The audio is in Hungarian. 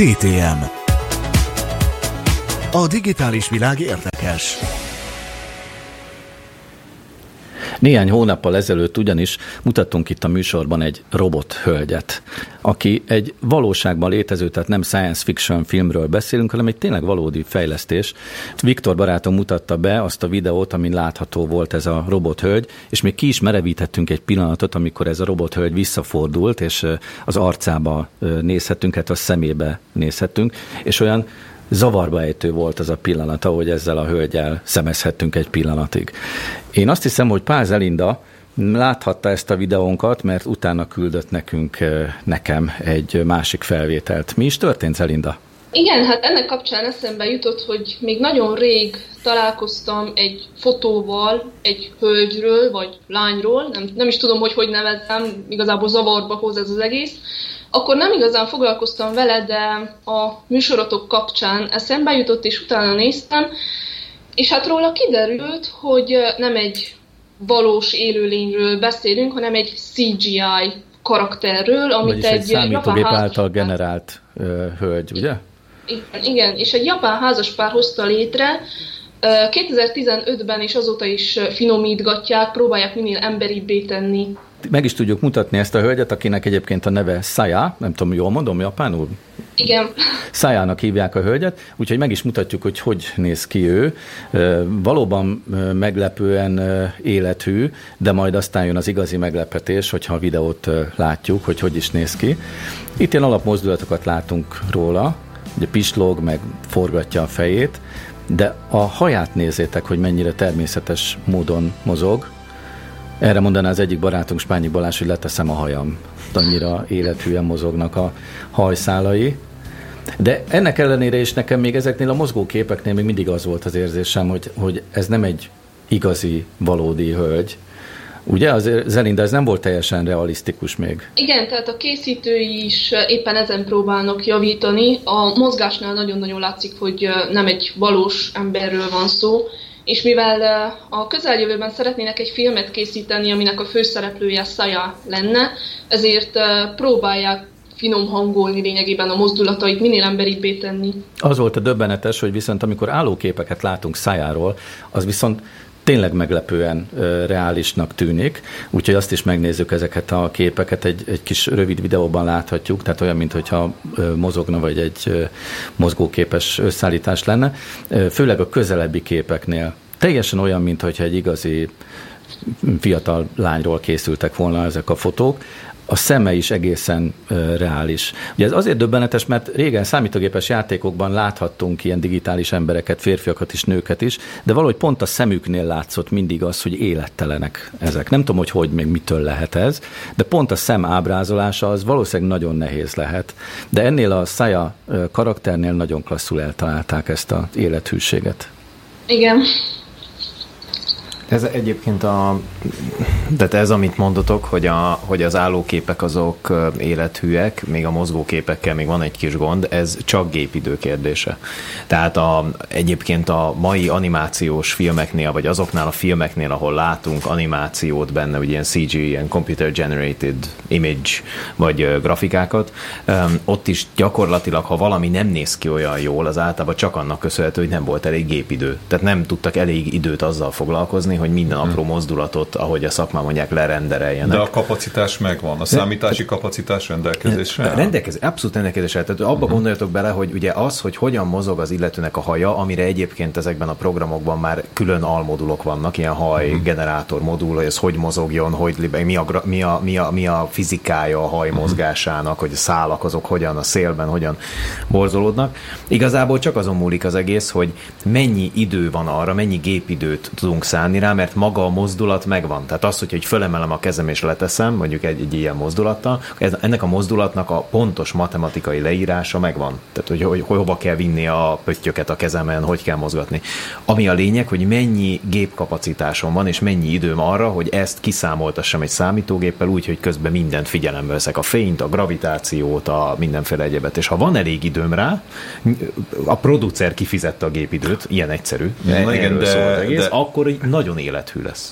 DTM A digitális világ érdekes. Néhány hónappal ezelőtt ugyanis mutattunk itt a műsorban egy robot hölgyet, aki egy valóságban létező, tehát nem science fiction filmről beszélünk, hanem egy tényleg valódi fejlesztés. Viktor barátom mutatta be azt a videót, amin látható volt ez a robot hölgy, és még ki is merevítettünk egy pillanatot, amikor ez a robot hölgy visszafordult, és az arcába nézhetünk, hát a szemébe nézhetünk, és olyan zavarba ejtő volt az a pillanat, ahogy ezzel a hölgyel szemezhettünk egy pillanatig. Én azt hiszem, hogy Páz Elinda láthatta ezt a videónkat, mert utána küldött nekünk, nekem egy másik felvételt. Mi is történt, Elinda? Igen, hát ennek kapcsán eszembe jutott, hogy még nagyon rég találkoztam egy fotóval egy hölgyről, vagy lányról, nem, nem is tudom, hogy hogy nevezzem, igazából zavarba hoz ez az egész, akkor nem igazán foglalkoztam vele, de a műsorotok kapcsán eszembe jutott, és utána néztem, és hát róla kiderült, hogy nem egy valós élőlényről beszélünk, hanem egy CGI karakterről, amit Vagyis egy, egy számítógép által generált ö, hölgy, ugye? Igen, igen, és egy japán házaspár hozta létre, 2015-ben és azóta is finomítgatják, próbálják minél emberibbé tenni meg is tudjuk mutatni ezt a hölgyet, akinek egyébként a neve Saya, nem tudom, jól mondom japánul? Igen. Szájának hívják a hölgyet, úgyhogy meg is mutatjuk, hogy hogy néz ki ő. Valóban meglepően élethű, de majd aztán jön az igazi meglepetés, hogyha a videót látjuk, hogy hogy is néz ki. Itt ilyen alapmozdulatokat látunk róla, ugye pislog, meg forgatja a fejét, de a haját nézzétek, hogy mennyire természetes módon mozog, erre mondaná az egyik barátunk, Spányi Balázs, hogy leteszem a hajam. Annyira élethűen mozognak a hajszálai. De ennek ellenére is nekem még ezeknél a mozgóképeknél még mindig az volt az érzésem, hogy, hogy ez nem egy igazi, valódi hölgy, Ugye azért Zelinda, ez nem volt teljesen realisztikus még. Igen, tehát a készítői is éppen ezen próbálnak javítani. A mozgásnál nagyon-nagyon látszik, hogy nem egy valós emberről van szó, és mivel a közeljövőben szeretnének egy filmet készíteni, aminek a főszereplője Saja lenne, ezért próbálják finom hangolni lényegében a mozdulatait, minél emberibbé tenni. Az volt a döbbenetes, hogy viszont amikor állóképeket látunk szájáról, az viszont tényleg meglepően reálisnak tűnik, úgyhogy azt is megnézzük ezeket a képeket, egy, egy kis rövid videóban láthatjuk, tehát olyan, mintha mozogna, vagy egy mozgóképes összeállítás lenne, főleg a közelebbi képeknél. Teljesen olyan, mintha egy igazi fiatal lányról készültek volna ezek a fotók, a szeme is egészen reális. Ugye ez azért döbbenetes, mert régen számítógépes játékokban láthattunk ilyen digitális embereket, férfiakat is, nőket is, de valahogy pont a szemüknél látszott mindig az, hogy élettelenek ezek. Nem tudom, hogy hogy még mitől lehet ez, de pont a szem ábrázolása az valószínűleg nagyon nehéz lehet. De ennél a szája karakternél nagyon klasszul eltalálták ezt az élethűséget. Igen. Ez egyébként a, tehát ez, amit mondotok, hogy, a, hogy az állóképek azok élethűek, még a mozgóképekkel még van egy kis gond, ez csak gépidő kérdése. Tehát a, egyébként a mai animációs filmeknél, vagy azoknál a filmeknél, ahol látunk animációt benne, ugye ilyen CG, ilyen computer generated image, vagy grafikákat, ott is gyakorlatilag, ha valami nem néz ki olyan jól, az általában csak annak köszönhető, hogy nem volt elég gépidő. Tehát nem tudtak elég időt azzal foglalkozni, hogy minden hmm. apró mozdulatot, ahogy a szakmán mondják, lerendereljenek. De a kapacitás megvan, a számítási kapacitás rendelkezésre Rendelkez, abszolút rendelkezésre. Tehát abba uh-huh. gondoljatok bele, hogy ugye az, hogy hogyan mozog az illetőnek a haja, amire egyébként ezekben a programokban már külön almodulok vannak, ilyen haj uh-huh. generátor modul, hogy ez hogy mozogjon, hogy mi a, mi a, mi a, mi a fizikája a haj uh-huh. mozgásának, hogy a szálak azok hogyan a szélben, hogyan borzolódnak. Igazából csak azon múlik az egész, hogy mennyi idő van arra, mennyi gépidőt tudunk szállni rá, mert maga a mozdulat megvan. Tehát az, hogy, hogy fölemelem a kezem és leteszem, mondjuk egy, egy ilyen mozdulattal, ez, ennek a mozdulatnak a pontos matematikai leírása megvan. Tehát, hogy, hogy, hogy hova kell vinni a pöttyöket a kezemen, hogy kell mozgatni. Ami a lényeg, hogy mennyi gépkapacitásom van, és mennyi időm arra, hogy ezt kiszámoltassam egy számítógéppel úgy, hogy közben mindent figyelembe veszek. A fényt, a gravitációt, a mindenféle egyebet. És ha van elég időm rá, a producer kifizette a gépidőt, ilyen egyszerű, Na igen, de, egész, de, akkor nagyon élethű lesz.